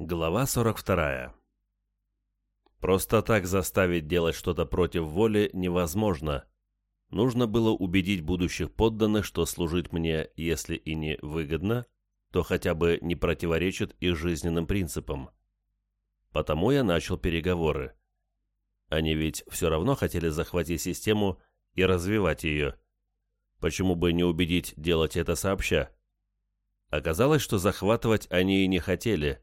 Глава 42. Просто так заставить делать что-то против воли невозможно. Нужно было убедить будущих подданных, что служить мне, если и не выгодно, то хотя бы не противоречит их жизненным принципам. Потому я начал переговоры. Они ведь все равно хотели захватить систему и развивать ее. Почему бы не убедить делать это сообща? Оказалось, что захватывать они и не хотели.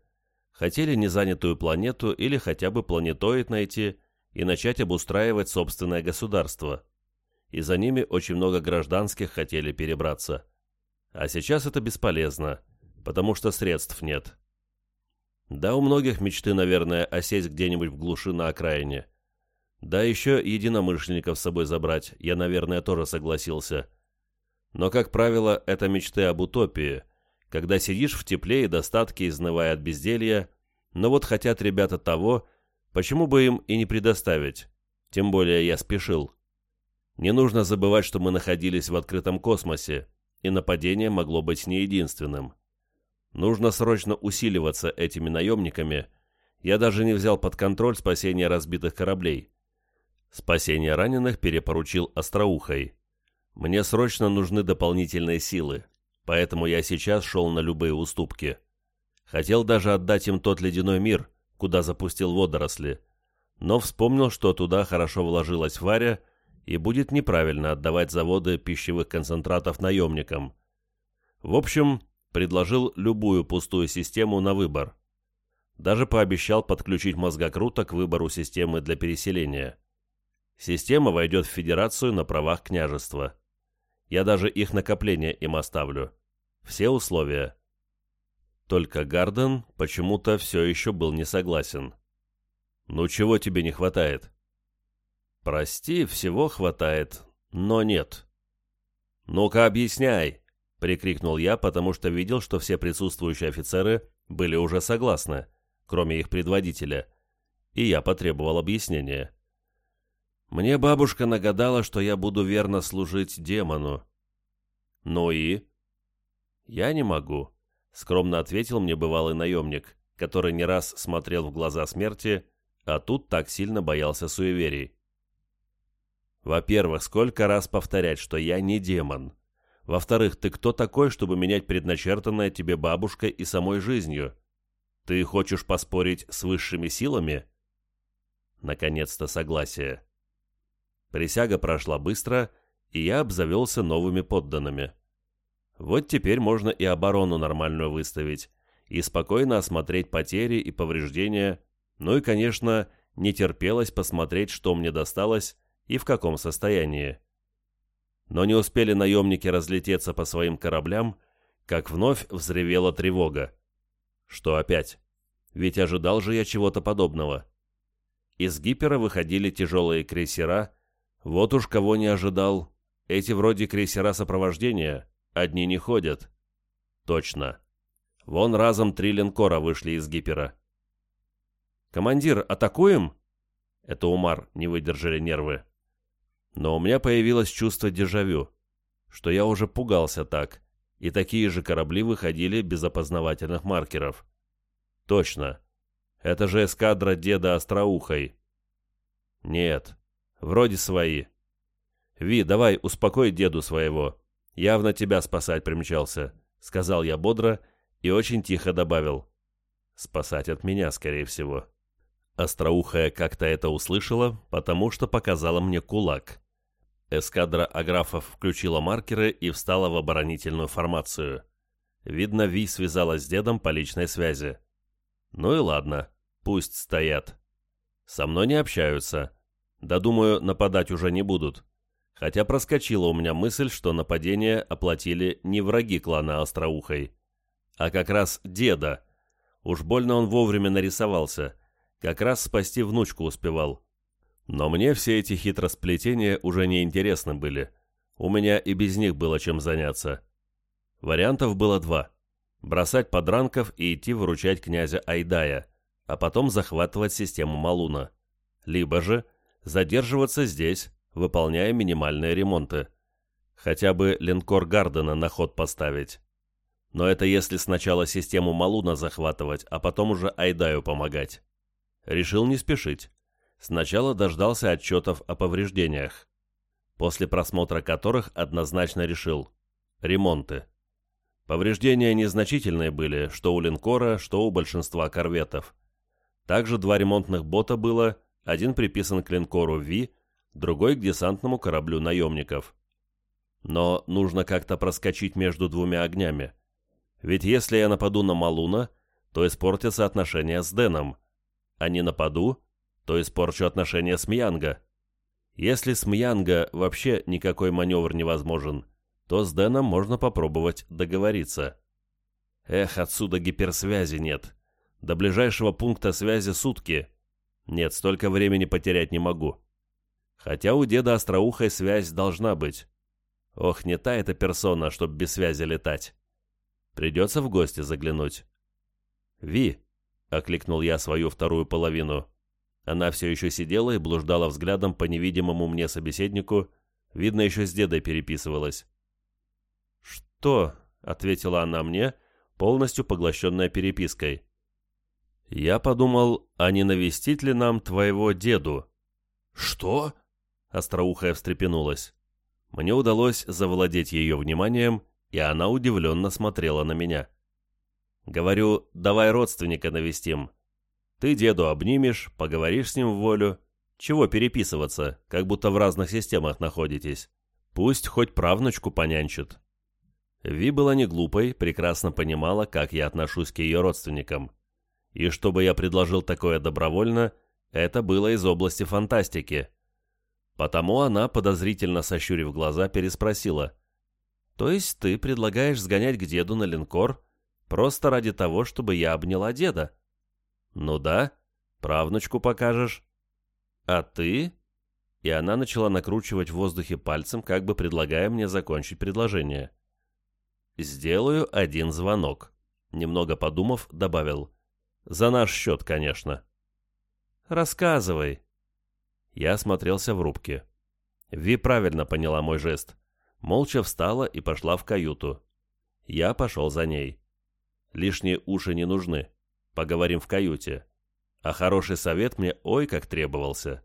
Хотели незанятую планету или хотя бы планетоид найти и начать обустраивать собственное государство. И за ними очень много гражданских хотели перебраться. А сейчас это бесполезно, потому что средств нет. Да, у многих мечты, наверное, осесть где-нибудь в глуши на окраине. Да, еще единомышленников с собой забрать, я, наверное, тоже согласился. Но, как правило, это мечты об утопии – когда сидишь в тепле и достатке, изнывая от безделья, но вот хотят ребята того, почему бы им и не предоставить, тем более я спешил. Не нужно забывать, что мы находились в открытом космосе, и нападение могло быть не единственным. Нужно срочно усиливаться этими наемниками. Я даже не взял под контроль спасение разбитых кораблей. Спасение раненых перепоручил Остроухой. Мне срочно нужны дополнительные силы поэтому я сейчас шел на любые уступки. Хотел даже отдать им тот ледяной мир, куда запустил водоросли, но вспомнил, что туда хорошо вложилась Варя, и будет неправильно отдавать заводы пищевых концентратов наемникам. В общем, предложил любую пустую систему на выбор. Даже пообещал подключить мозгокрута к выбору системы для переселения. Система войдет в Федерацию на правах княжества. Я даже их накопление им оставлю. Все условия. Только Гарден почему-то все еще был не согласен. «Ну чего тебе не хватает?» «Прости, всего хватает, но нет». «Ну-ка, объясняй!» — прикрикнул я, потому что видел, что все присутствующие офицеры были уже согласны, кроме их предводителя, и я потребовал объяснения. Мне бабушка нагадала, что я буду верно служить демону. Ну и? Я не могу, скромно ответил мне бывалый наемник, который не раз смотрел в глаза смерти, а тут так сильно боялся суеверий. Во-первых, сколько раз повторять, что я не демон? Во-вторых, ты кто такой, чтобы менять предначертанное тебе бабушкой и самой жизнью? Ты хочешь поспорить с высшими силами? Наконец-то согласие. Присяга прошла быстро, и я обзавелся новыми подданными. Вот теперь можно и оборону нормальную выставить, и спокойно осмотреть потери и повреждения, ну и, конечно, не терпелось посмотреть, что мне досталось и в каком состоянии. Но не успели наемники разлететься по своим кораблям, как вновь взревела тревога. Что опять? Ведь ожидал же я чего-то подобного. Из гипера выходили тяжелые крейсера, вот уж кого не ожидал. Эти вроде крейсера сопровождения, одни не ходят. Точно. Вон разом три линкора вышли из гипера. «Командир, атакуем?» Это Умар не выдержали нервы. Но у меня появилось чувство дежавю, что я уже пугался так, и такие же корабли выходили без опознавательных маркеров. Точно. Это же эскадра деда Остроухой. Нет, Вроде свои. Ви, давай, успокой деду своего. Явно тебя спасать примчался, сказал я бодро и очень тихо добавил. Спасать от меня, скорее всего. Остроухая как-то это услышала, потому что показала мне кулак. Эскадра аграфов включила маркеры и встала в оборонительную формацию. Видно, Ви связалась с дедом по личной связи. Ну и ладно, пусть стоят. Со мной не общаются, да думаю, нападать уже не будут. Хотя проскочила у меня мысль, что нападение оплатили не враги клана Остроухой, а как раз деда. Уж больно он вовремя нарисовался, как раз спасти внучку успевал. Но мне все эти хитросплетения уже не интересны были. У меня и без них было чем заняться. Вариантов было два. Бросать подранков и идти выручать князя Айдая, а потом захватывать систему Малуна. Либо же задерживаться здесь, выполняя минимальные ремонты. Хотя бы линкор Гардена на ход поставить. Но это если сначала систему Малуна захватывать, а потом уже Айдаю помогать. Решил не спешить. Сначала дождался отчетов о повреждениях, после просмотра которых однозначно решил – ремонты. Повреждения незначительные были, что у линкора, что у большинства корветов. Также два ремонтных бота было, один приписан к линкору Ви, другой к десантному кораблю наемников. Но нужно как-то проскочить между двумя огнями. Ведь если я нападу на Малуна, то испортятся отношения с Дэном, а не нападу, то испорчу отношения с Мьянго. Если с Мьянго вообще никакой маневр невозможен, то с Дэном можно попробовать договориться. Эх, отсюда гиперсвязи нет. До ближайшего пункта связи сутки. Нет, столько времени потерять не могу. Хотя у деда остроухой связь должна быть. Ох, не та эта персона, чтоб без связи летать. Придется в гости заглянуть. «Ви!» — окликнул я свою вторую половину. Она все еще сидела и блуждала взглядом по невидимому мне собеседнику, видно, еще с дедой переписывалась. «Что?» — ответила она мне, полностью поглощенная перепиской. «Я подумал, а не навестить ли нам твоего деду?» «Что?» — остроухая встрепенулась. Мне удалось завладеть ее вниманием, и она удивленно смотрела на меня. «Говорю, давай родственника навестим. Ты деду обнимешь, поговоришь с ним в волю. Чего переписываться, как будто в разных системах находитесь? Пусть хоть правнучку понянчит». Ви была не глупой, прекрасно понимала, как я отношусь к ее родственникам. И чтобы я предложил такое добровольно, это было из области фантастики. Потому она, подозрительно сощурив глаза, переспросила. «То есть ты предлагаешь сгонять к деду на линкор просто ради того, чтобы я обняла деда?» «Ну да, правнучку покажешь». «А ты?» И она начала накручивать в воздухе пальцем, как бы предлагая мне закончить предложение. «Сделаю один звонок», — немного подумав, добавил. «За наш счет, конечно». «Рассказывай». Я смотрелся в рубке. Ви правильно поняла мой жест. Молча встала и пошла в каюту. Я пошел за ней. Лишние уши не нужны. Поговорим в каюте. А хороший совет мне ой как требовался.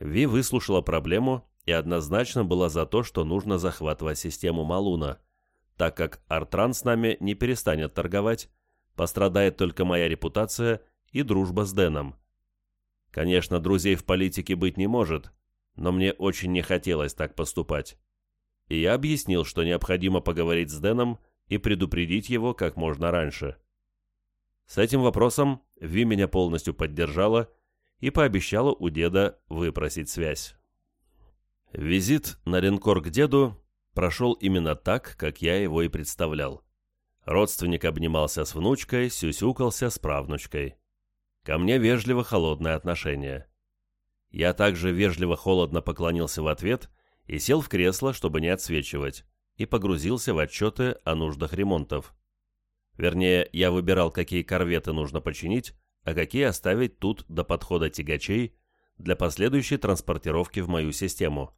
Ви выслушала проблему и однозначно была за то, что нужно захватывать систему Малуна — так как Артран с нами не перестанет торговать, пострадает только моя репутация и дружба с Дэном. Конечно, друзей в политике быть не может, но мне очень не хотелось так поступать. И я объяснил, что необходимо поговорить с Дэном и предупредить его как можно раньше. С этим вопросом Ви меня полностью поддержала и пообещала у деда выпросить связь. Визит на линкор к деду прошел именно так, как я его и представлял. Родственник обнимался с внучкой, сюсюкался с правнучкой. Ко мне вежливо холодное отношение. Я также вежливо-холодно поклонился в ответ и сел в кресло, чтобы не отсвечивать, и погрузился в отчеты о нуждах ремонтов. Вернее, я выбирал, какие корветы нужно починить, а какие оставить тут до подхода тягачей для последующей транспортировки в мою систему.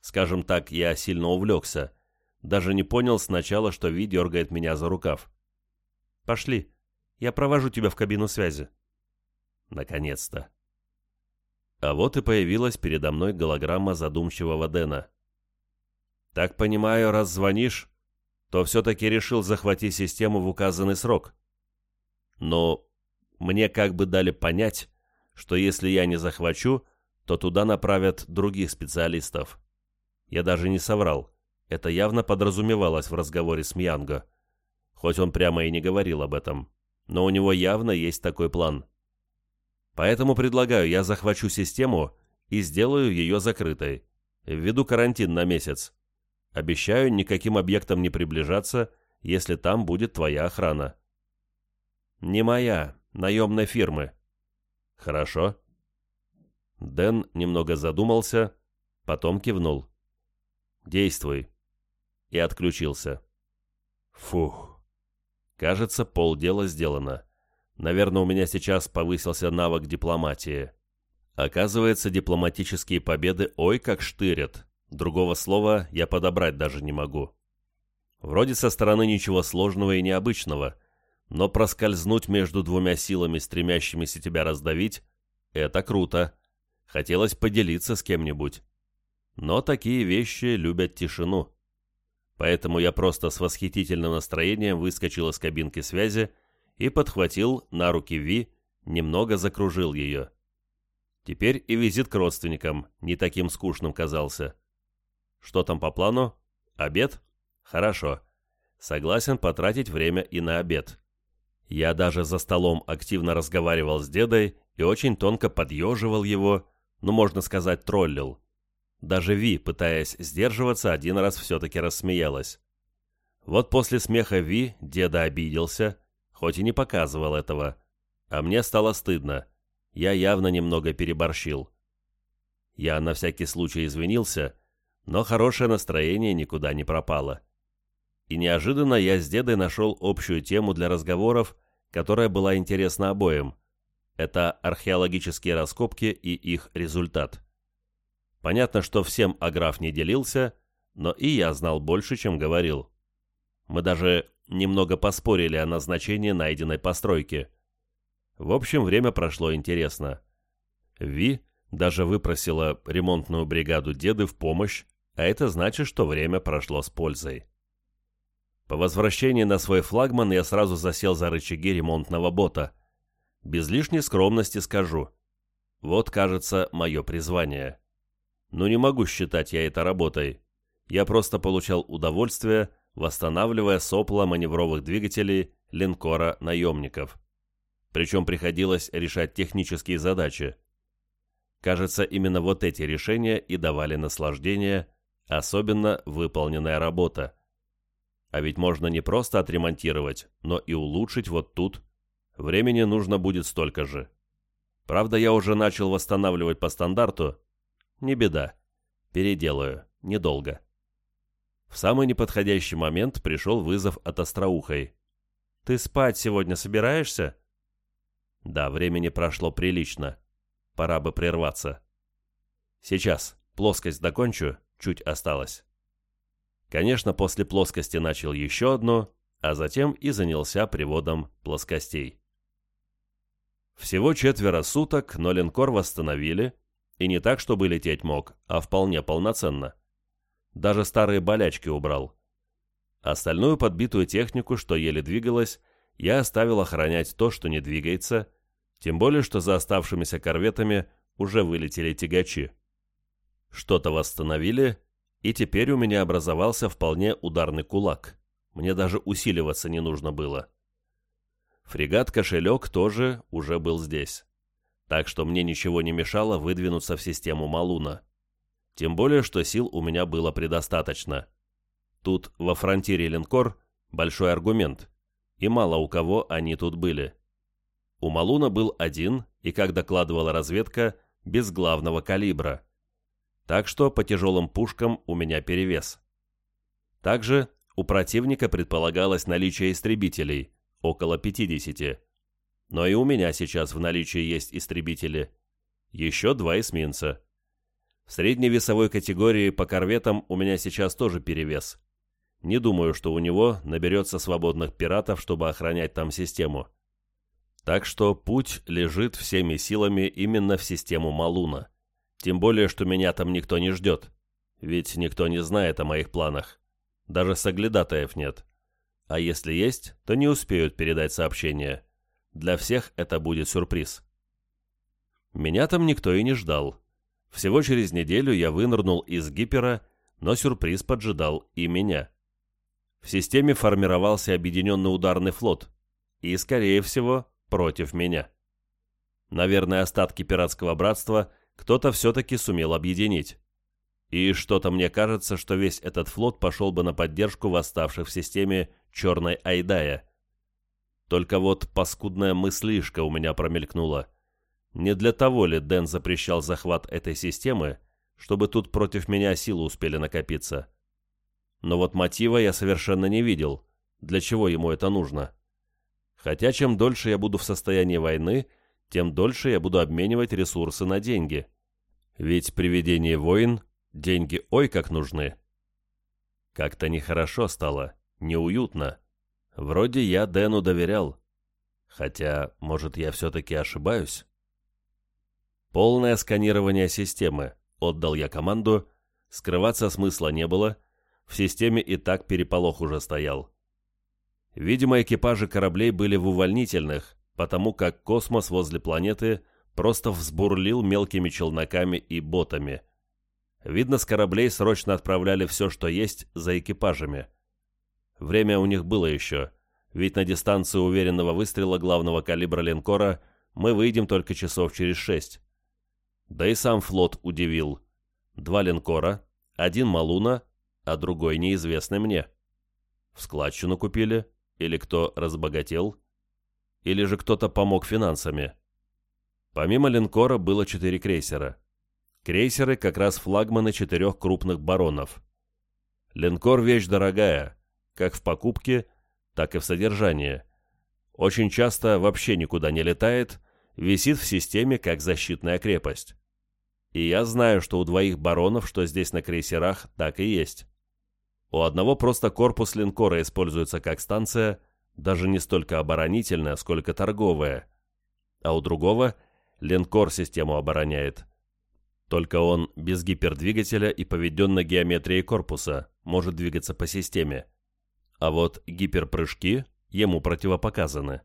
Скажем так, я сильно увлекся. Даже не понял сначала, что Ви дергает меня за рукав. «Пошли. Я провожу тебя в кабину связи». Наконец-то. А вот и появилась передо мной голограмма задумчивого Дэна. «Так понимаю, раз звонишь, то все-таки решил захватить систему в указанный срок. Но мне как бы дали понять, что если я не захвачу, то туда направят других специалистов. Я даже не соврал. Это явно подразумевалось в разговоре с Мьянго. Хоть он прямо и не говорил об этом. Но у него явно есть такой план. Поэтому предлагаю, я захвачу систему и сделаю ее закрытой. Введу карантин на месяц. Обещаю никаким объектам не приближаться, если там будет твоя охрана. Не моя, наемной фирмы. Хорошо. Дэн немного задумался, потом кивнул. Действуй!» И отключился. Фух. Кажется, полдела сделано. Наверное, у меня сейчас повысился навык дипломатии. Оказывается, дипломатические победы ой как штырят. Другого слова я подобрать даже не могу. Вроде со стороны ничего сложного и необычного, но проскользнуть между двумя силами, стремящимися тебя раздавить, это круто. Хотелось поделиться с кем-нибудь. Но такие вещи любят тишину. Поэтому я просто с восхитительным настроением выскочил из кабинки связи и подхватил на руки Ви, немного закружил ее. Теперь и визит к родственникам не таким скучным казался. Что там по плану? Обед? Хорошо. Согласен потратить время и на обед. Я даже за столом активно разговаривал с дедой и очень тонко подъеживал его, ну, можно сказать, троллил. Даже Ви, пытаясь сдерживаться, один раз все-таки рассмеялась. Вот после смеха Ви деда обиделся, хоть и не показывал этого, а мне стало стыдно. Я явно немного переборщил. Я на всякий случай извинился, но хорошее настроение никуда не пропало. И неожиданно я с дедой нашел общую тему для разговоров, которая была интересна обоим. Это археологические раскопки и их результат. Понятно, что всем Аграф не делился, но и я знал больше, чем говорил. Мы даже немного поспорили о назначении найденной постройки. В общем, время прошло интересно. Ви даже выпросила ремонтную бригаду деды в помощь, а это значит, что время прошло с пользой. По возвращении на свой флагман я сразу засел за рычаги ремонтного бота. Без лишней скромности скажу. Вот, кажется, мое призвание. Но не могу считать я это работой. Я просто получал удовольствие, восстанавливая сопла маневровых двигателей линкора наемников. Причем приходилось решать технические задачи. Кажется, именно вот эти решения и давали наслаждение, особенно выполненная работа. А ведь можно не просто отремонтировать, но и улучшить вот тут. Времени нужно будет столько же. Правда, я уже начал восстанавливать по стандарту, не беда. Переделаю. Недолго. В самый неподходящий момент пришел вызов от Остроухой. «Ты спать сегодня собираешься?» Да, времени прошло прилично. Пора бы прерваться. Сейчас. Плоскость докончу, чуть осталось. Конечно, после плоскости начал еще одну, а затем и занялся приводом плоскостей. Всего четверо суток, но линкор восстановили, и не так, чтобы лететь мог, а вполне полноценно. Даже старые болячки убрал. Остальную подбитую технику, что еле двигалась, я оставил охранять то, что не двигается, тем более, что за оставшимися корветами уже вылетели тягачи. Что-то восстановили, и теперь у меня образовался вполне ударный кулак. Мне даже усиливаться не нужно было. Фрегат-кошелек тоже уже был здесь так что мне ничего не мешало выдвинуться в систему Малуна. Тем более, что сил у меня было предостаточно. Тут во фронтире линкор большой аргумент, и мало у кого они тут были. У Малуна был один, и, как докладывала разведка, без главного калибра. Так что по тяжелым пушкам у меня перевес. Также у противника предполагалось наличие истребителей, около 50, но и у меня сейчас в наличии есть истребители. Еще два эсминца. В средней весовой категории по корветам у меня сейчас тоже перевес. Не думаю, что у него наберется свободных пиратов, чтобы охранять там систему. Так что путь лежит всеми силами именно в систему Малуна. Тем более, что меня там никто не ждет. Ведь никто не знает о моих планах. Даже соглядатаев нет. А если есть, то не успеют передать сообщение. Для всех это будет сюрприз. Меня там никто и не ждал. Всего через неделю я вынырнул из гипера, но сюрприз поджидал и меня. В системе формировался объединенный ударный флот, и, скорее всего, против меня. Наверное, остатки пиратского братства кто-то все-таки сумел объединить. И что-то мне кажется, что весь этот флот пошел бы на поддержку восставших в системе Черной Айдая. Только вот паскудная мыслишка у меня промелькнула. Не для того ли Дэн запрещал захват этой системы, чтобы тут против меня силы успели накопиться? Но вот мотива я совершенно не видел. Для чего ему это нужно? Хотя чем дольше я буду в состоянии войны, тем дольше я буду обменивать ресурсы на деньги. Ведь при ведении войн деньги ой как нужны. Как-то нехорошо стало. неуютно. Вроде я Дэну доверял. Хотя, может, я все-таки ошибаюсь? Полное сканирование системы. Отдал я команду. Скрываться смысла не было. В системе и так переполох уже стоял. Видимо, экипажи кораблей были в увольнительных, потому как космос возле планеты просто взбурлил мелкими челноками и ботами. Видно, с кораблей срочно отправляли все, что есть, за экипажами. Время у них было еще, ведь на дистанцию уверенного выстрела главного калибра линкора мы выйдем только часов через шесть. Да и сам флот удивил. Два линкора, один Малуна, а другой неизвестный мне. В складчину купили, или кто разбогател, или же кто-то помог финансами. Помимо линкора было четыре крейсера. Крейсеры как раз флагманы четырех крупных баронов. Линкор – вещь дорогая, как в покупке, так и в содержании. Очень часто вообще никуда не летает, висит в системе как защитная крепость. И я знаю, что у двоих баронов, что здесь на крейсерах, так и есть. У одного просто корпус линкора используется как станция, даже не столько оборонительная, сколько торговая. А у другого линкор систему обороняет. Только он без гипердвигателя и поведенной геометрии корпуса может двигаться по системе. А вот гиперпрыжки ему противопоказаны.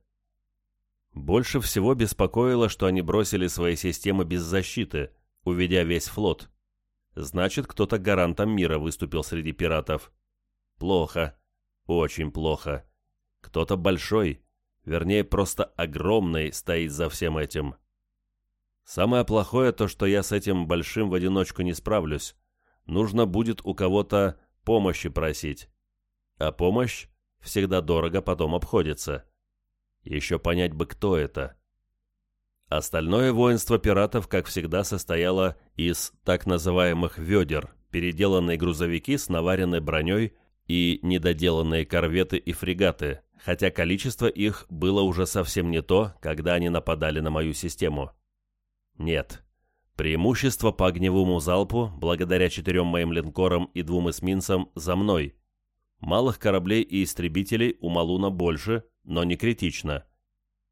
Больше всего беспокоило, что они бросили свои системы без защиты, уведя весь флот. Значит, кто-то гарантом мира выступил среди пиратов. Плохо. Очень плохо. Кто-то большой, вернее, просто огромный, стоит за всем этим. Самое плохое то, что я с этим большим в одиночку не справлюсь. Нужно будет у кого-то помощи просить. А помощь всегда дорого потом обходится. Еще понять бы, кто это. Остальное воинство пиратов, как всегда, состояло из так называемых «ведер», переделанные грузовики с наваренной броней и недоделанные корветы и фрегаты, хотя количество их было уже совсем не то, когда они нападали на мою систему. Нет. Преимущество по огневому залпу, благодаря четырем моим линкорам и двум эсминцам, за мной. Малых кораблей и истребителей у Малуна больше, но не критично.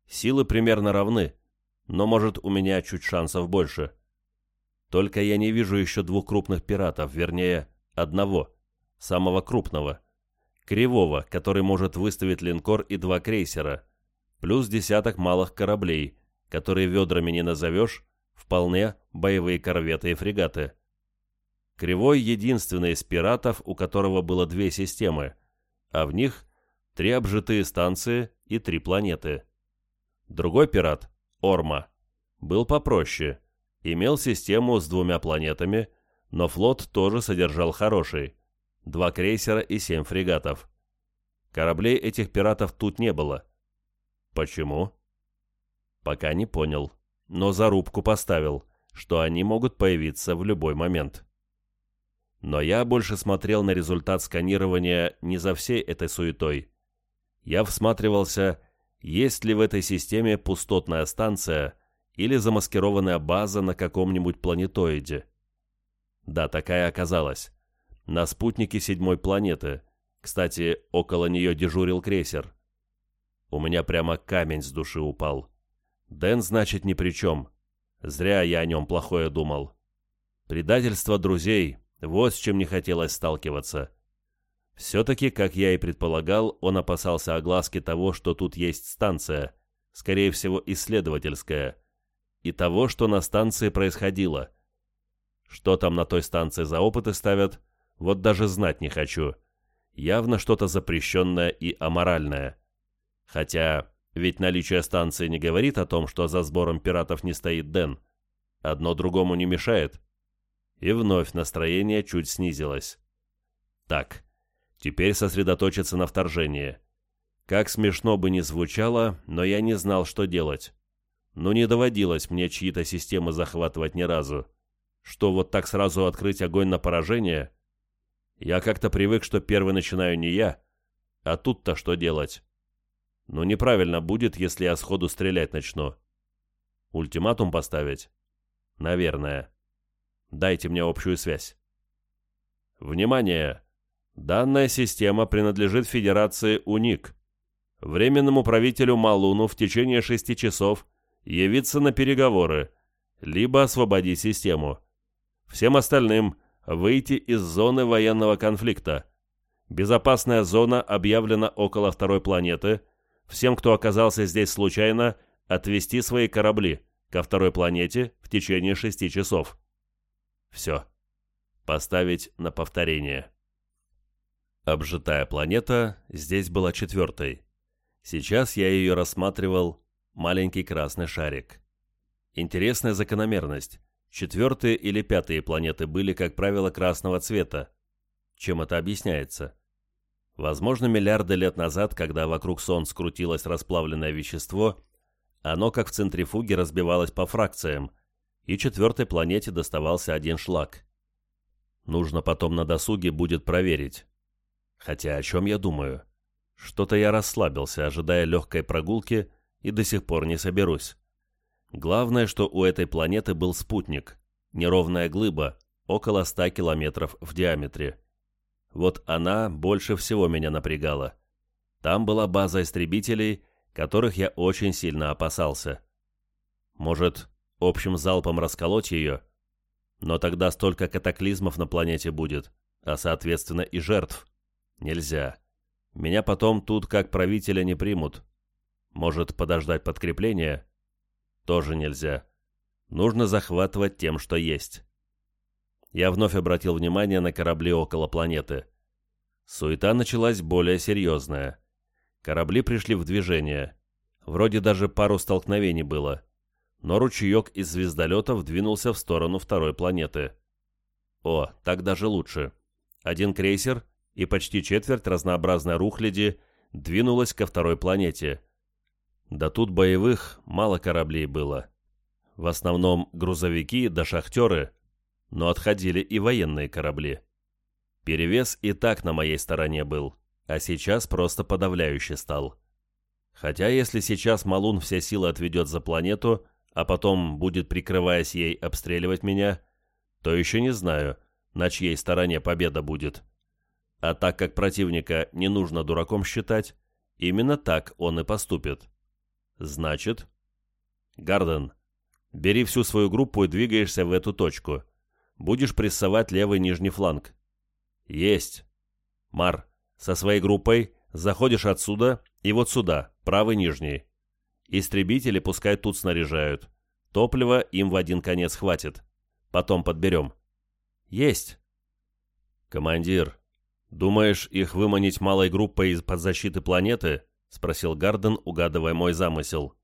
Силы примерно равны, но, может, у меня чуть шансов больше. Только я не вижу еще двух крупных пиратов, вернее, одного, самого крупного. Кривого, который может выставить линкор и два крейсера, плюс десяток малых кораблей, которые ведрами не назовешь, вполне боевые корветы и фрегаты. Кривой единственный из пиратов, у которого было две системы, а в них три обжитые станции и три планеты. Другой пират, Орма, был попроще, имел систему с двумя планетами, но флот тоже содержал хороший, два крейсера и семь фрегатов. Кораблей этих пиратов тут не было. Почему? Пока не понял но зарубку поставил, что они могут появиться в любой момент. Но я больше смотрел на результат сканирования не за всей этой суетой. Я всматривался, есть ли в этой системе пустотная станция или замаскированная база на каком-нибудь планетоиде. Да, такая оказалась. На спутнике седьмой планеты. Кстати, около нее дежурил крейсер. У меня прямо камень с души упал. Дэн, значит, ни при чем. Зря я о нем плохое думал. Предательство друзей — вот с чем не хотелось сталкиваться. Все-таки, как я и предполагал, он опасался огласки того, что тут есть станция, скорее всего, исследовательская, и того, что на станции происходило. Что там на той станции за опыты ставят, вот даже знать не хочу. Явно что-то запрещенное и аморальное. Хотя ведь наличие станции не говорит о том, что за сбором пиратов не стоит Дэн. Одно другому не мешает. И вновь настроение чуть снизилось. Так, теперь сосредоточиться на вторжении. Как смешно бы ни звучало, но я не знал, что делать. Ну не доводилось мне чьи-то системы захватывать ни разу. Что вот так сразу открыть огонь на поражение? Я как-то привык, что первый начинаю не я, а тут-то что делать? Но неправильно будет, если я сходу стрелять начну. Ультиматум поставить? Наверное. Дайте мне общую связь. Внимание! Данная система принадлежит Федерации УНИК. Временному правителю Малуну в течение шести часов явиться на переговоры, либо освободить систему. Всем остальным выйти из зоны военного конфликта. Безопасная зона объявлена около второй планеты. Всем, кто оказался здесь случайно, отвести свои корабли ко второй планете в течение шести часов. Все. Поставить на повторение. Обжитая планета здесь была четвертой. Сейчас я ее рассматривал, маленький красный шарик. Интересная закономерность. Четвертые или пятые планеты были, как правило, красного цвета. Чем это объясняется? Возможно, миллиарды лет назад, когда вокруг Солнца скрутилось расплавленное вещество, оно, как в центрифуге, разбивалось по фракциям, и четвертой планете доставался один шлак. Нужно потом на досуге будет проверить. Хотя о чем я думаю? Что-то я расслабился, ожидая легкой прогулки, и до сих пор не соберусь. Главное, что у этой планеты был спутник, неровная глыба, около 100 километров в диаметре. Вот она больше всего меня напрягала. Там была база истребителей, которых я очень сильно опасался. Может, общим залпом расколоть ее? Но тогда столько катаклизмов на планете будет, а соответственно и жертв. Нельзя. Меня потом тут как правителя не примут. Может, подождать подкрепления? Тоже нельзя. Нужно захватывать тем, что есть. Я вновь обратил внимание на корабли около планеты. Суета началась более серьезная. Корабли пришли в движение. Вроде даже пару столкновений было. Но ручеек из звездолетов двинулся в сторону второй планеты. О, так даже лучше. Один крейсер и почти четверть разнообразной рухляди двинулась ко второй планете. Да тут боевых мало кораблей было. В основном грузовики да шахтеры, но отходили и военные корабли. Перевес и так на моей стороне был а сейчас просто подавляюще стал. Хотя если сейчас Малун все силы отведет за планету, а потом будет, прикрываясь ей, обстреливать меня, то еще не знаю, на чьей стороне победа будет. А так как противника не нужно дураком считать, именно так он и поступит. Значит... Гарден, бери всю свою группу и двигаешься в эту точку. Будешь прессовать левый нижний фланг. Есть. Мар, со своей группой заходишь отсюда и вот сюда, правый нижний. Истребители пускай тут снаряжают. Топлива им в один конец хватит. Потом подберем. Есть. Командир, думаешь их выманить малой группой из-под защиты планеты? Спросил Гарден, угадывая мой замысел.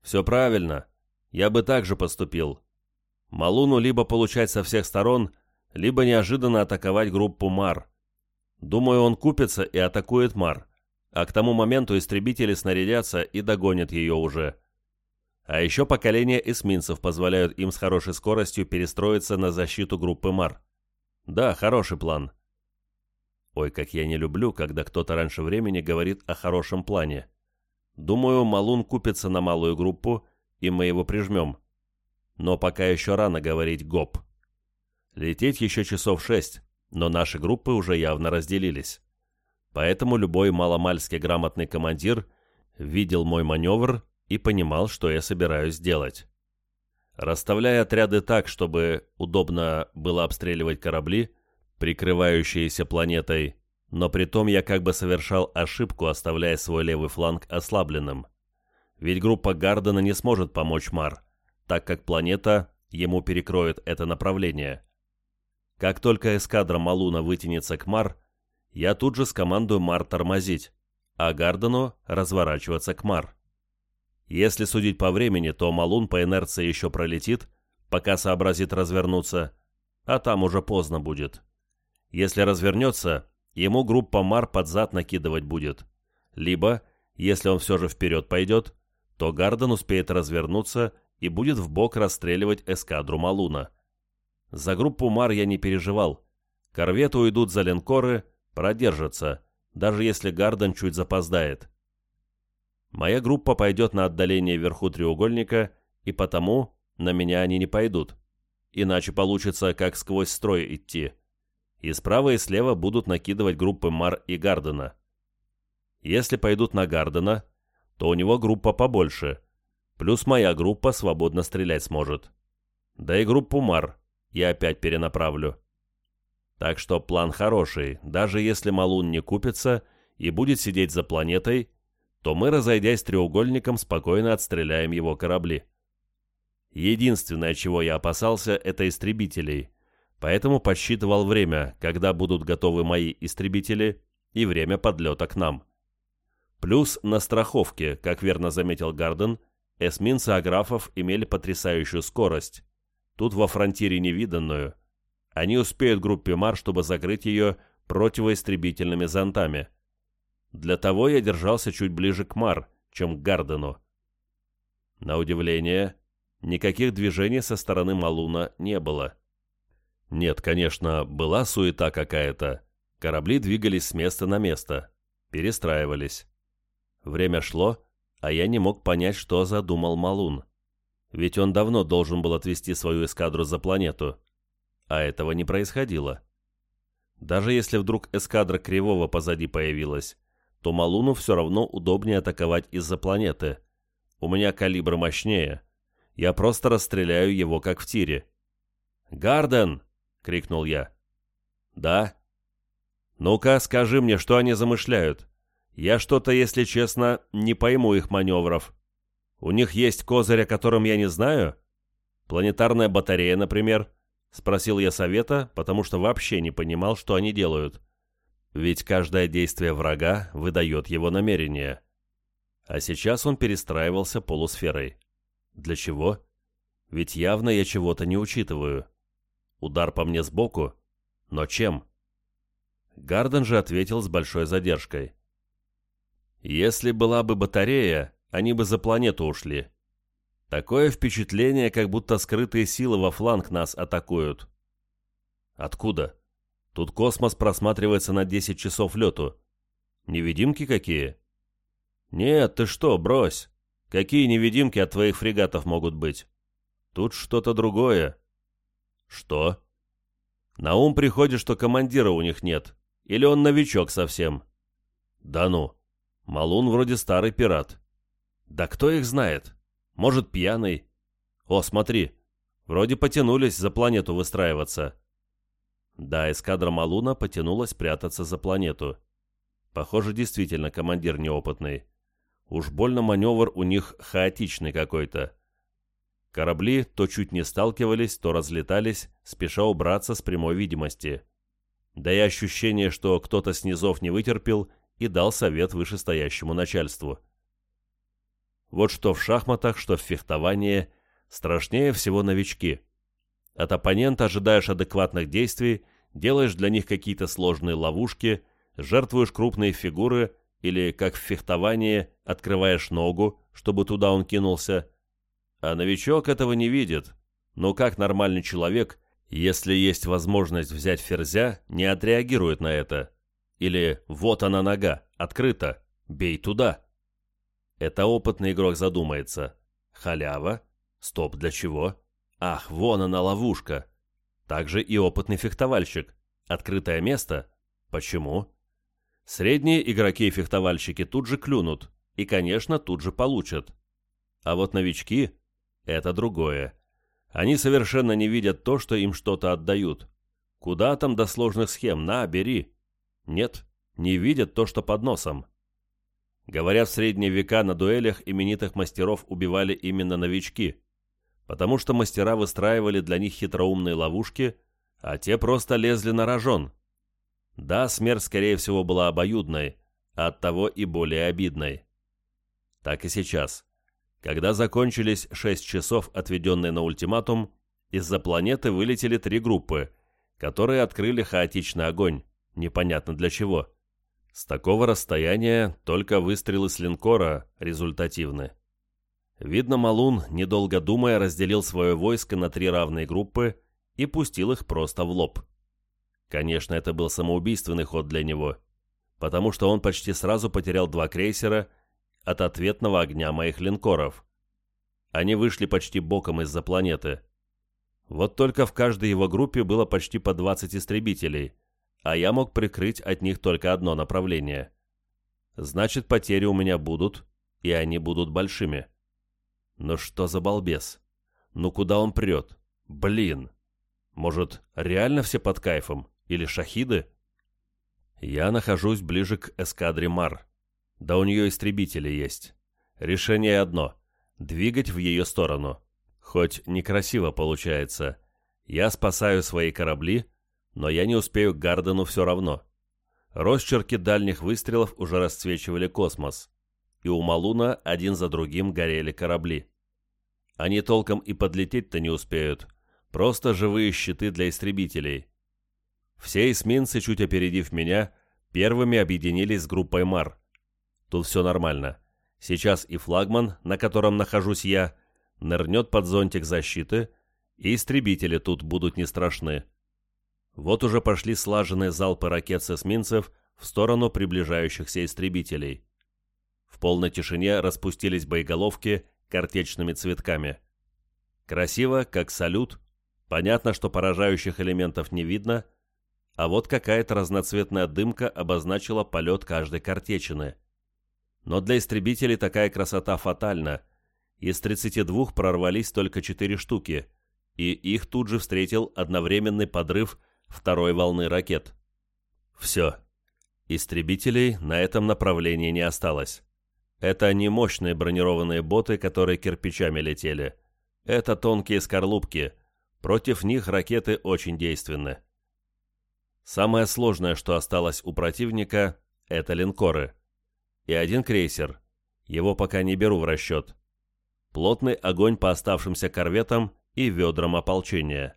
Все правильно. Я бы так же поступил. Малуну либо получать со всех сторон, либо неожиданно атаковать группу Мар. Думаю, он купится и атакует Мар, а к тому моменту истребители снарядятся и догонят ее уже. А еще поколения эсминцев позволяют им с хорошей скоростью перестроиться на защиту группы Мар. Да, хороший план. Ой, как я не люблю, когда кто-то раньше времени говорит о хорошем плане. Думаю, Малун купится на малую группу, и мы его прижмем. Но пока еще рано говорить «гоп». Лететь еще часов шесть, но наши группы уже явно разделились. Поэтому любой маломальски грамотный командир видел мой маневр и понимал, что я собираюсь делать. Расставляя отряды так, чтобы удобно было обстреливать корабли, прикрывающиеся планетой, но при том я как бы совершал ошибку, оставляя свой левый фланг ослабленным. Ведь группа Гардена не сможет помочь Мар, так как планета ему перекроет это направление. Как только эскадра Малуна вытянется к Мар, я тут же скомандую Мар тормозить, а Гардену разворачиваться к Мар. Если судить по времени, то Малун по инерции еще пролетит, пока сообразит развернуться, а там уже поздно будет. Если развернется, ему группа Мар под зад накидывать будет. Либо, если он все же вперед пойдет, то Гарден успеет развернуться и будет в бок расстреливать эскадру Малуна. За группу Мар я не переживал. Корветы уйдут за линкоры, продержатся, даже если Гарден чуть запоздает. Моя группа пойдет на отдаление вверху треугольника, и потому на меня они не пойдут. Иначе получится, как сквозь строй идти. и справа и слева будут накидывать группы Мар и Гардена. Если пойдут на Гардена, то у него группа побольше, плюс моя группа свободно стрелять сможет. Да и группу Мар я опять перенаправлю. Так что план хороший, даже если Малун не купится и будет сидеть за планетой, то мы, разойдясь треугольником, спокойно отстреляем его корабли. Единственное, чего я опасался, это истребителей, поэтому подсчитывал время, когда будут готовы мои истребители, и время подлета к нам. Плюс на страховке, как верно заметил Гарден, эсминцы Аграфов имели потрясающую скорость. Тут во фронтире невиданную. Они успеют группе Мар, чтобы закрыть ее противоистребительными зонтами. Для того я держался чуть ближе к Мар, чем к Гардену. На удивление, никаких движений со стороны Малуна не было. Нет, конечно, была суета какая-то. Корабли двигались с места на место, перестраивались. Время шло, а я не мог понять, что задумал Малун. Ведь он давно должен был отвести свою эскадру за планету. А этого не происходило. Даже если вдруг эскадра Кривого позади появилась, то Малуну все равно удобнее атаковать из-за планеты. У меня калибр мощнее. Я просто расстреляю его, как в тире. «Гарден!» — крикнул я. «Да?» «Ну-ка, скажи мне, что они замышляют?» Я что-то, если честно, не пойму их маневров. У них есть козырь, о котором я не знаю? Планетарная батарея, например? Спросил я совета, потому что вообще не понимал, что они делают. Ведь каждое действие врага выдает его намерение. А сейчас он перестраивался полусферой. Для чего? Ведь явно я чего-то не учитываю. Удар по мне сбоку? Но чем? Гарден же ответил с большой задержкой. Если была бы батарея, они бы за планету ушли. Такое впечатление, как будто скрытые силы во фланг нас атакуют. Откуда? Тут космос просматривается на 10 часов лету. Невидимки какие? Нет, ты что, брось. Какие невидимки от твоих фрегатов могут быть? Тут что-то другое. Что? На ум приходит, что командира у них нет. Или он новичок совсем. Да ну. Малун вроде старый пират. Да кто их знает? Может, пьяный? О, смотри, вроде потянулись за планету выстраиваться. Да, эскадра Малуна потянулась прятаться за планету. Похоже, действительно, командир неопытный. Уж больно маневр у них хаотичный какой-то. Корабли то чуть не сталкивались, то разлетались, спеша убраться с прямой видимости. Да и ощущение, что кто-то снизов не вытерпел и дал совет вышестоящему начальству. Вот что в шахматах, что в фехтовании страшнее всего новички. От оппонента ожидаешь адекватных действий, делаешь для них какие-то сложные ловушки, жертвуешь крупные фигуры или, как в фехтовании, открываешь ногу, чтобы туда он кинулся. А новичок этого не видит. Но как нормальный человек, если есть возможность взять ферзя, не отреагирует на это? Или «вот она нога, открыта, бей туда». Это опытный игрок задумается. Халява? Стоп, для чего? Ах, вон она ловушка. Также и опытный фехтовальщик. Открытое место? Почему? Средние игроки и фехтовальщики тут же клюнут. И, конечно, тут же получат. А вот новички — это другое. Они совершенно не видят то, что им что-то отдают. Куда там до сложных схем? На, бери. Нет, не видят то, что под носом. Говорят, в средние века на дуэлях именитых мастеров убивали именно новички, потому что мастера выстраивали для них хитроумные ловушки, а те просто лезли на рожон. Да, смерть, скорее всего, была обоюдной, а оттого и более обидной. Так и сейчас. Когда закончились шесть часов, отведенные на ультиматум, из-за планеты вылетели три группы, которые открыли хаотичный огонь непонятно для чего. С такого расстояния только выстрелы с линкора результативны. Видно, Малун, недолго думая, разделил свое войско на три равные группы и пустил их просто в лоб. Конечно, это был самоубийственный ход для него, потому что он почти сразу потерял два крейсера от ответного огня моих линкоров. Они вышли почти боком из-за планеты. Вот только в каждой его группе было почти по 20 истребителей – а я мог прикрыть от них только одно направление. Значит, потери у меня будут, и они будут большими. Но что за балбес? Ну куда он прет? Блин! Может, реально все под кайфом? Или шахиды? Я нахожусь ближе к эскадре Мар. Да у нее истребители есть. Решение одно — двигать в ее сторону. Хоть некрасиво получается. Я спасаю свои корабли, но я не успею к Гардену все равно. Росчерки дальних выстрелов уже расцвечивали космос, и у Малуна один за другим горели корабли. Они толком и подлететь-то не успеют, просто живые щиты для истребителей. Все эсминцы, чуть опередив меня, первыми объединились с группой Мар. Тут все нормально. Сейчас и флагман, на котором нахожусь я, нырнет под зонтик защиты, и истребители тут будут не страшны. Вот уже пошли слаженные залпы ракет с эсминцев в сторону приближающихся истребителей. В полной тишине распустились боеголовки картечными цветками. Красиво, как салют. Понятно, что поражающих элементов не видно, а вот какая-то разноцветная дымка обозначила полет каждой картечины. Но для истребителей такая красота фатальна. Из 32 прорвались только 4 штуки, и их тут же встретил одновременный подрыв второй волны ракет. Все. Истребителей на этом направлении не осталось. Это не мощные бронированные боты, которые кирпичами летели. Это тонкие скорлупки. Против них ракеты очень действенны. Самое сложное, что осталось у противника, это линкоры. И один крейсер. Его пока не беру в расчет. Плотный огонь по оставшимся корветам и ведрам ополчения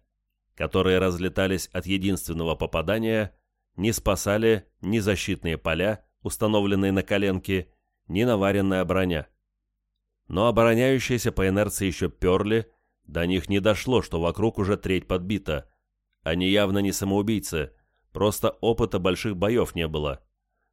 которые разлетались от единственного попадания, не спасали ни защитные поля, установленные на коленке, ни наваренная броня. Но обороняющиеся по инерции еще перли, до них не дошло, что вокруг уже треть подбита. Они явно не самоубийцы, просто опыта больших боев не было.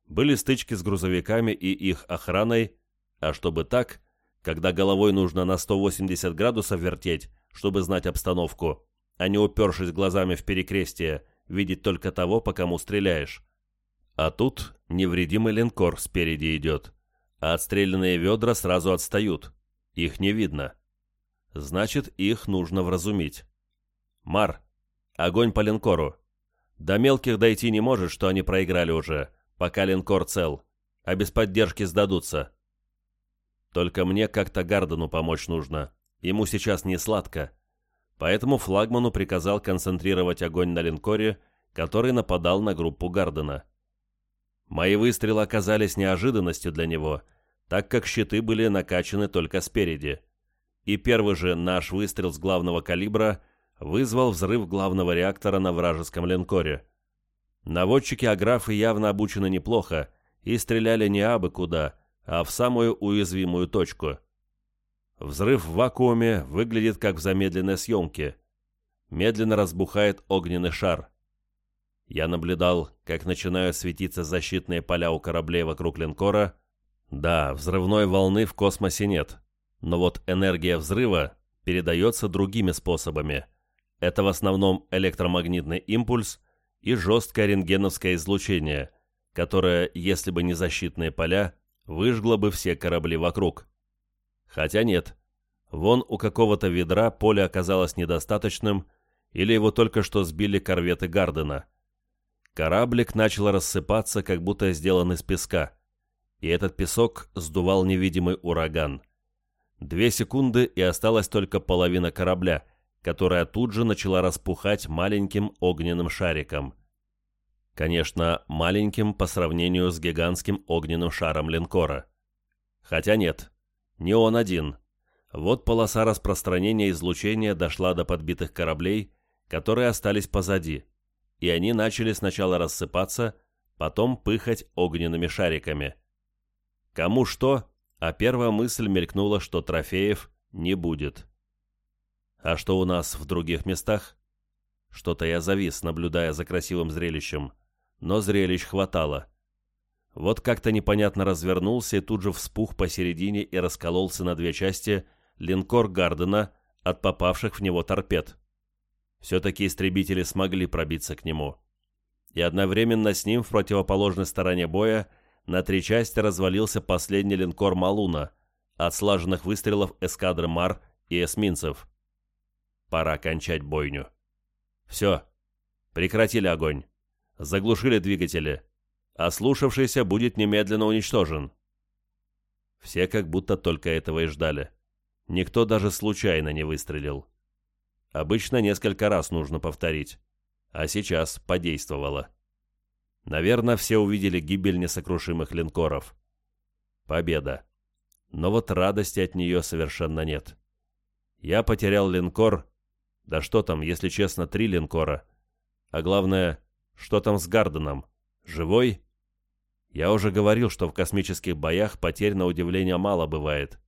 Были стычки с грузовиками и их охраной, а чтобы так, когда головой нужно на 180 градусов вертеть, чтобы знать обстановку, а не упершись глазами в перекрестие, видеть только того, по кому стреляешь. А тут невредимый линкор спереди идет, а отстрелянные ведра сразу отстают. Их не видно. Значит, их нужно вразумить. Мар, огонь по линкору. До мелких дойти не может, что они проиграли уже, пока линкор цел, а без поддержки сдадутся. Только мне как-то Гардену помочь нужно. Ему сейчас не сладко поэтому флагману приказал концентрировать огонь на линкоре, который нападал на группу Гардена. Мои выстрелы оказались неожиданностью для него, так как щиты были накачаны только спереди. И первый же наш выстрел с главного калибра вызвал взрыв главного реактора на вражеском линкоре. Наводчики-аграфы явно обучены неплохо и стреляли не абы куда, а в самую уязвимую точку – Взрыв в вакууме выглядит как в замедленной съемке. Медленно разбухает огненный шар. Я наблюдал, как начинают светиться защитные поля у кораблей вокруг линкора. Да, взрывной волны в космосе нет. Но вот энергия взрыва передается другими способами. Это в основном электромагнитный импульс и жесткое рентгеновское излучение, которое, если бы не защитные поля, выжгло бы все корабли вокруг. Хотя нет. Вон у какого-то ведра поле оказалось недостаточным, или его только что сбили корветы Гардена. Кораблик начал рассыпаться, как будто сделан из песка, и этот песок сдувал невидимый ураган. Две секунды, и осталась только половина корабля, которая тут же начала распухать маленьким огненным шариком. Конечно, маленьким по сравнению с гигантским огненным шаром линкора. Хотя нет, не он один. Вот полоса распространения излучения дошла до подбитых кораблей, которые остались позади, и они начали сначала рассыпаться, потом пыхать огненными шариками. Кому что, а первая мысль мелькнула, что трофеев не будет. А что у нас в других местах? Что-то я завис, наблюдая за красивым зрелищем, но зрелищ хватало. Вот как-то непонятно развернулся и тут же вспух посередине и раскололся на две части линкор Гардена от попавших в него торпед. Все-таки истребители смогли пробиться к нему. и одновременно с ним в противоположной стороне боя на три части развалился последний линкор «Малуна» от слаженных выстрелов эскадры «Мар» и эсминцев. Пора кончать бойню. Все. Прекратили огонь. Заглушили двигатели. Ослушавшийся будет немедленно уничтожен. Все как будто только этого и ждали. Никто даже случайно не выстрелил. Обычно несколько раз нужно повторить. А сейчас подействовало. Наверное, все увидели гибель несокрушимых линкоров. Победа. Но вот радости от нее совершенно нет. Я потерял линкор, да что там, если честно, три линкора. А главное, что там с Гарденом? Живой? Я уже говорил, что в космических боях потерь на удивление мало бывает.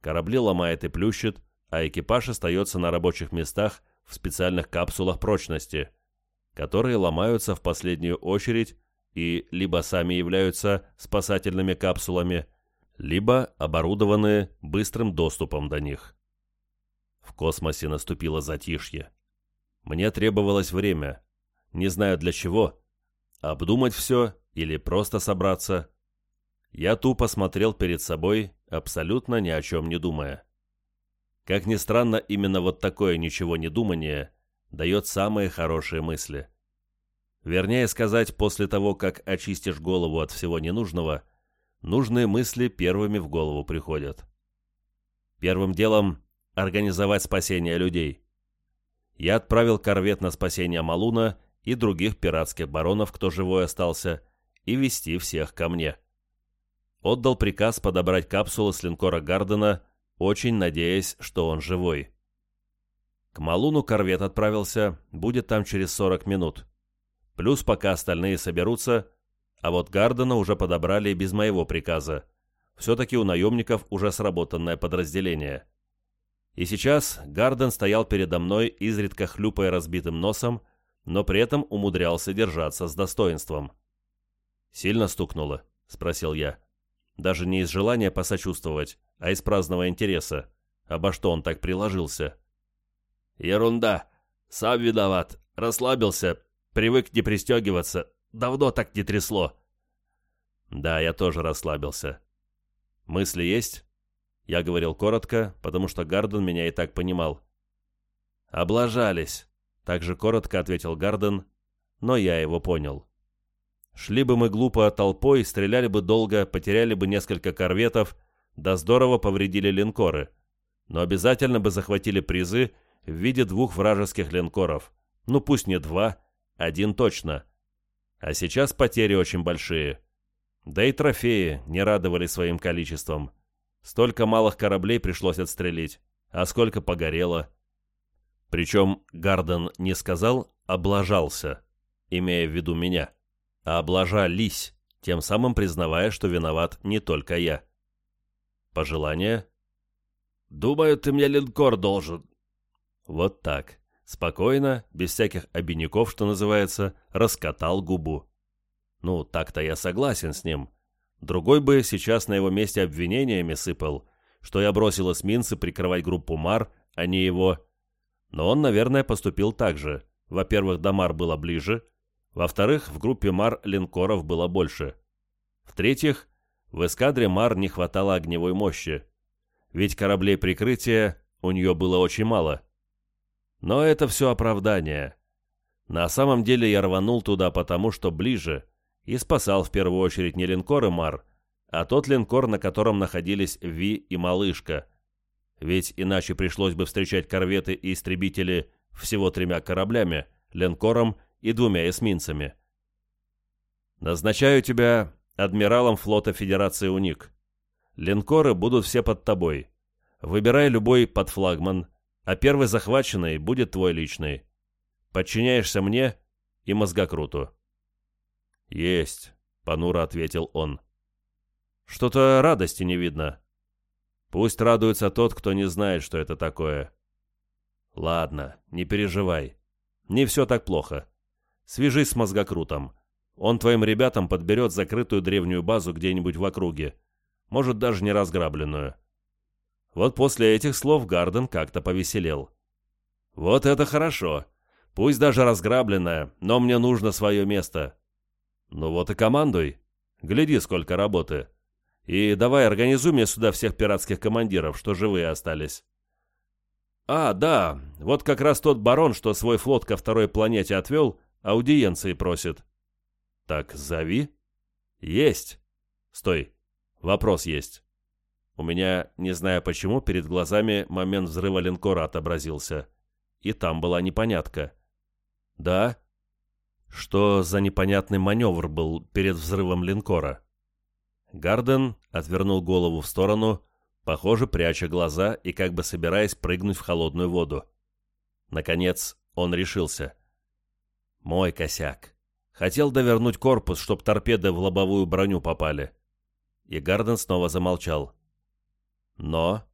Корабли ломает и плющит, а экипаж остается на рабочих местах в специальных капсулах прочности, которые ломаются в последнюю очередь и либо сами являются спасательными капсулами, либо оборудованы быстрым доступом до них. В космосе наступило затишье. Мне требовалось время, не знаю для чего, обдумать все или просто собраться. Я тупо смотрел перед собой, абсолютно ни о чем не думая. Как ни странно, именно вот такое ничего не думание дает самые хорошие мысли. Вернее сказать, после того, как очистишь голову от всего ненужного, нужные мысли первыми в голову приходят. Первым делом – организовать спасение людей. Я отправил корвет на спасение Малуна и других пиратских баронов, кто живой остался, и вести всех ко мне. Отдал приказ подобрать капсулы с линкора Гардена, очень надеясь, что он живой. К Малуну корвет отправился, будет там через 40 минут. Плюс пока остальные соберутся, а вот Гардена уже подобрали без моего приказа. Все-таки у наемников уже сработанное подразделение. И сейчас Гарден стоял передо мной, изредка хлюпая разбитым носом, но при этом умудрялся держаться с достоинством. «Сильно стукнуло?» — спросил я. Даже не из желания посочувствовать, а из праздного интереса. Обо что он так приложился? «Ерунда. Сам виноват. Расслабился. Привык не пристегиваться. Давно так не трясло». «Да, я тоже расслабился. Мысли есть?» Я говорил коротко, потому что Гарден меня и так понимал. «Облажались», — также коротко ответил Гарден, но я его понял. Шли бы мы глупо толпой, стреляли бы долго, потеряли бы несколько корветов, да здорово повредили линкоры. Но обязательно бы захватили призы в виде двух вражеских линкоров. Ну пусть не два, один точно. А сейчас потери очень большие. Да и трофеи не радовали своим количеством. Столько малых кораблей пришлось отстрелить, а сколько погорело. Причем Гарден не сказал «облажался», имея в виду меня а облажались, тем самым признавая, что виноват не только я. Пожелание? «Думаю, ты мне линкор должен». Вот так. Спокойно, без всяких обиняков, что называется, раскатал губу. Ну, так-то я согласен с ним. Другой бы сейчас на его месте обвинениями сыпал, что я бросил эсминцы прикрывать группу Мар, а не его. Но он, наверное, поступил так же. Во-первых, до Мар было ближе, во-вторых, в группе Мар линкоров было больше. В-третьих, в эскадре Мар не хватало огневой мощи, ведь кораблей прикрытия у нее было очень мало. Но это все оправдание. На самом деле я рванул туда потому, что ближе, и спасал в первую очередь не линкоры Мар, а тот линкор, на котором находились Ви и Малышка. Ведь иначе пришлось бы встречать корветы и истребители всего тремя кораблями, линкором и двумя эсминцами. Назначаю тебя адмиралом флота Федерации УНИК. Линкоры будут все под тобой. Выбирай любой подфлагман, а первый захваченный будет твой личный. Подчиняешься мне и мозгокруту». «Есть», — понуро ответил он. «Что-то радости не видно. Пусть радуется тот, кто не знает, что это такое». «Ладно, не переживай. Не все так плохо. Свяжись с мозгокрутом. Он твоим ребятам подберет закрытую древнюю базу где-нибудь в округе. Может, даже не разграбленную. Вот после этих слов Гарден как-то повеселел. Вот это хорошо. Пусть даже разграбленное, но мне нужно свое место. Ну вот и командуй. Гляди, сколько работы. И давай организуй мне сюда всех пиратских командиров, что живые остались. А, да, вот как раз тот барон, что свой флот ко второй планете отвел, аудиенции просит. Так, зови. Есть. Стой, вопрос есть. У меня, не знаю почему, перед глазами момент взрыва линкора отобразился. И там была непонятка. Да? Что за непонятный маневр был перед взрывом линкора? Гарден отвернул голову в сторону, похоже, пряча глаза и как бы собираясь прыгнуть в холодную воду. Наконец, он решился. Мой косяк. Хотел довернуть корпус, чтоб торпеды в лобовую броню попали. И Гарден снова замолчал. Но...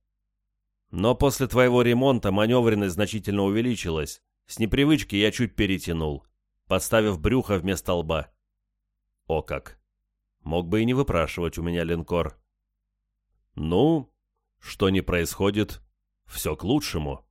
Но после твоего ремонта маневренность значительно увеличилась. С непривычки я чуть перетянул, подставив брюхо вместо лба. О как! Мог бы и не выпрашивать у меня линкор. Ну, что не происходит, все к лучшему.